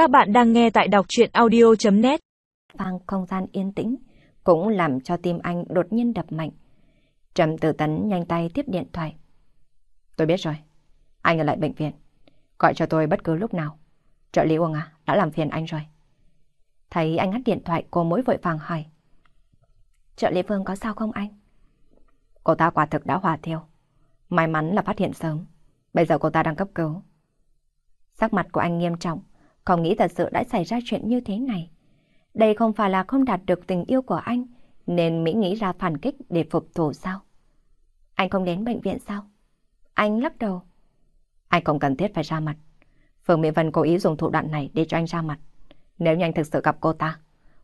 Các bạn đang nghe tại đọc chuyện audio.net Vang không gian yên tĩnh cũng làm cho tim anh đột nhiên đập mạnh. Trầm tử tấn nhanh tay tiếp điện thoại. Tôi biết rồi. Anh ở lại bệnh viện. Gọi cho tôi bất cứ lúc nào. Trợ lý Uông à, đã làm phiền anh rồi. Thấy anh ngắt điện thoại cô mối vội vàng hỏi. Trợ lý Vương có sao không anh? Cô ta quả thực đã hòa thiêu. May mắn là phát hiện sớm. Bây giờ cô ta đang cấp cứu. Sắc mặt của anh nghiêm trọng, không nghĩ thật sự đã xảy ra chuyện như thế này. Đây không phải là không đạt được tình yêu của anh, nên Mỹ nghĩ ra phản kích để phục thù sao? Anh không đến bệnh viện sao? Anh lắc đầu. Anh không cần thiết phải ra mặt. Phương Mỹ Vân cố ý dùng thủ đoạn này để cho anh ra mặt. Nếu như anh thực sự gặp cô ta,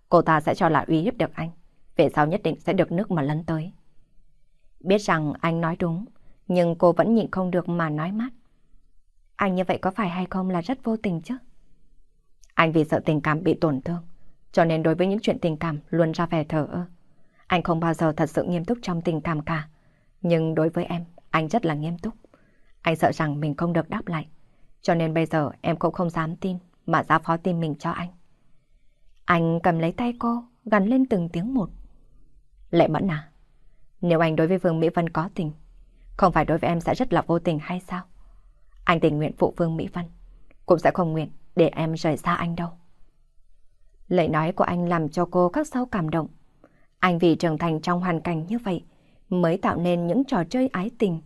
cô ta sẽ cho là uy hiếp được anh. Về sau nhất định sẽ được nước mà lấn tới. Biết rằng anh nói đúng, nhưng cô vẫn nhịn không được mà nói mát. Anh như vậy có phải hay không là rất vô tình chứ? Anh vì sợ tình cảm bị tổn thương, cho nên đối với những chuyện tình cảm luôn ra vẻ thờ ơ. Anh không bao giờ thật sự nghiêm túc trong tình cảm cả. Nhưng đối với em, anh rất là nghiêm túc. Anh sợ rằng mình không được đáp lại. Cho nên bây giờ em cũng không dám tin mà giao phó tim mình cho anh. Anh cầm lấy tay cô, gắn lên từng tiếng một. Lệ Mẫn à, nếu anh đối với Vương Mỹ Vân có tình, không phải đối với em sẽ rất là vô tình hay sao? Anh tình nguyện phụ Vương Mỹ Vân, cũng sẽ không nguyện để em rời xa anh đâu. Lời nói của anh làm cho cô các sâu cảm động. Anh vì trưởng thành trong hoàn cảnh như vậy mới tạo nên những trò chơi ái tình.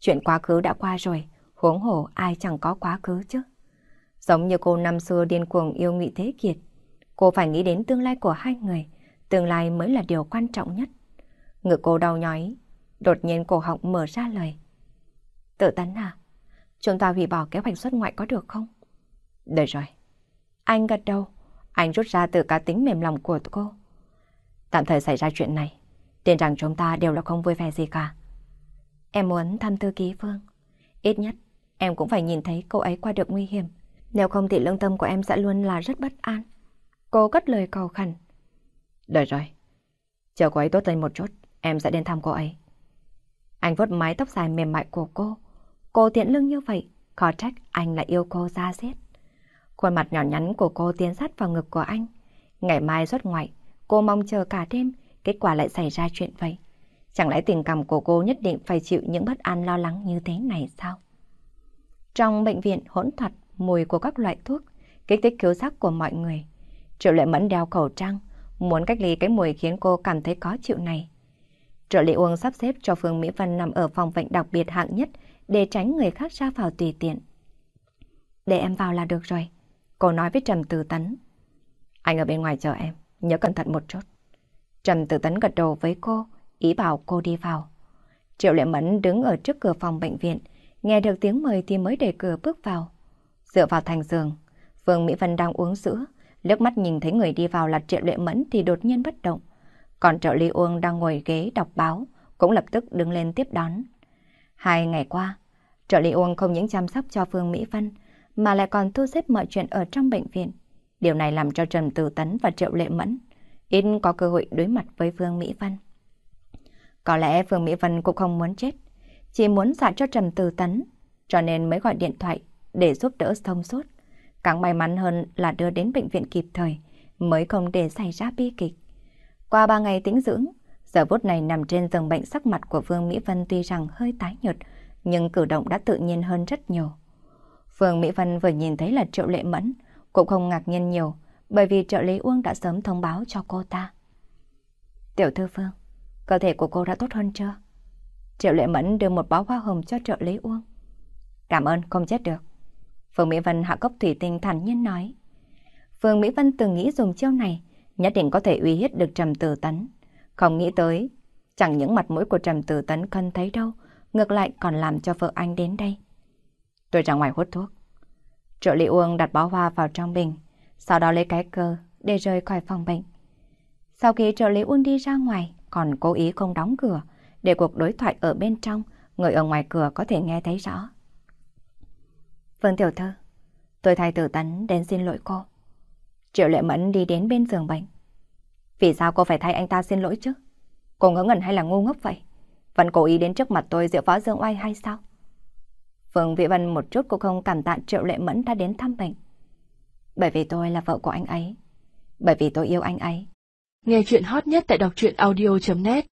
Chuyện quá khứ đã qua rồi, huống hồ ai chẳng có quá khứ chứ. Giống như cô năm xưa điên cuồng yêu Ngụy Thế Kiệt, cô phải nghĩ đến tương lai của hai người, tương lai mới là điều quan trọng nhất. Ngực cô đau nhói, đột nhiên cổ họng mở ra lời. Tự tấn à, chúng ta hủy bỏ kế hoạch xuất ngoại có được không? Được rồi. Anh gật đầu, anh rút ra từ cá tính mềm lòng của cô. Tạm thời xảy ra chuyện này, tin rằng chúng ta đều là không vui vẻ gì cả. Em muốn thăm thư ký Phương. Ít nhất, em cũng phải nhìn thấy cô ấy qua được nguy hiểm. Nếu không thì lương tâm của em sẽ luôn là rất bất an. Cô cất lời cầu khẩn. Được rồi. Chờ cô ấy tốt lên một chút, em sẽ đến thăm cô ấy. Anh vuốt mái tóc dài mềm mại của cô. Cô tiện lưng như vậy, khó trách anh lại yêu cô ra giết. Khuôn mặt nhỏ nhắn của cô tiến sát vào ngực của anh. Ngày mai xuất ngoại, cô mong chờ cả đêm, kết quả lại xảy ra chuyện vậy. Chẳng lẽ tình cảm của cô nhất định phải chịu những bất an lo lắng như thế này sao? Trong bệnh viện hỗn thuật, mùi của các loại thuốc, kích thích cứu giác của mọi người. Triệu lệ mẫn đeo khẩu trang, muốn cách ly cái mùi khiến cô cảm thấy khó chịu này. Trợ lý Uông sắp xếp cho Phương Mỹ Vân nằm ở phòng bệnh đặc biệt hạng nhất để tránh người khác ra vào tùy tiện. Để em vào là được rồi. Cô nói với Trầm Tử Tấn. Anh ở bên ngoài chờ em, nhớ cẩn thận một chút. Trầm Tử Tấn gật đầu với cô, ý bảo cô đi vào. Triệu Lệ Mẫn đứng ở trước cửa phòng bệnh viện, nghe được tiếng mời thì mới để cửa bước vào. Dựa vào thành giường, Phương Mỹ Vân đang uống sữa, liếc mắt nhìn thấy người đi vào là Triệu Lệ Mẫn thì đột nhiên bất động. Còn trợ lý Uông đang ngồi ghế đọc báo, cũng lập tức đứng lên tiếp đón. Hai ngày qua, trợ lý Uông không những chăm sóc cho Phương Mỹ Vân, mà lại còn thu xếp mọi chuyện ở trong bệnh viện. Điều này làm cho Trần Tử Tấn và Triệu Lệ Mẫn ít có cơ hội đối mặt với Phương Mỹ Vân. Có lẽ Phương Mỹ Vân cũng không muốn chết, chỉ muốn xả cho Trần Tử Tấn, cho nên mới gọi điện thoại để giúp đỡ thông suốt. Càng may mắn hơn là đưa đến bệnh viện kịp thời, mới không để xảy ra bi kịch. Qua ba ngày tĩnh dưỡng, giờ phút này nằm trên giường bệnh sắc mặt của Phương Mỹ Vân tuy rằng hơi tái nhợt, nhưng cử động đã tự nhiên hơn rất nhiều. Phương Mỹ Vân vừa nhìn thấy là Triệu Lệ Mẫn, cũng không ngạc nhiên nhiều, bởi vì trợ lý Uông đã sớm thông báo cho cô ta. Tiểu thư Phương, cơ thể của cô đã tốt hơn chưa? Triệu Lệ Mẫn đưa một bó hoa hồng cho trợ lý Uông. Cảm ơn, không chết được. Phương Mỹ Vân hạ cốc thủy tinh thản nhiên nói. Phương Mỹ Vân từng nghĩ dùng chiêu này, nhất định có thể uy hiếp được Trầm Tử Tấn. Không nghĩ tới, chẳng những mặt mũi của Trầm Tử Tấn không thấy đâu, ngược lại còn làm cho vợ anh đến đây. Tôi ra ngoài hút thuốc. Trợ lý Uông đặt bó hoa vào trong bình, sau đó lấy cái cơ để rời khỏi phòng bệnh. Sau khi trợ lý Uông đi ra ngoài, còn cố ý không đóng cửa, để cuộc đối thoại ở bên trong, người ở ngoài cửa có thể nghe thấy rõ. Phương Tiểu Thư, tôi thay tử tấn đến xin lỗi cô. Triệu Lệ Mẫn đi đến bên giường bệnh. Vì sao cô phải thay anh ta xin lỗi chứ? Cô ngớ ngẩn hay là ngu ngốc vậy? Vẫn cố ý đến trước mặt tôi dựa phó Dương Oai hay sao? Phương Vĩ Vân một chút cũng không cảm tạ Triệu Lệ Mẫn đã đến thăm bệnh. Bởi vì tôi là vợ của anh ấy. Bởi vì tôi yêu anh ấy. Nghe chuyện hot nhất tại đọc truyện audio.net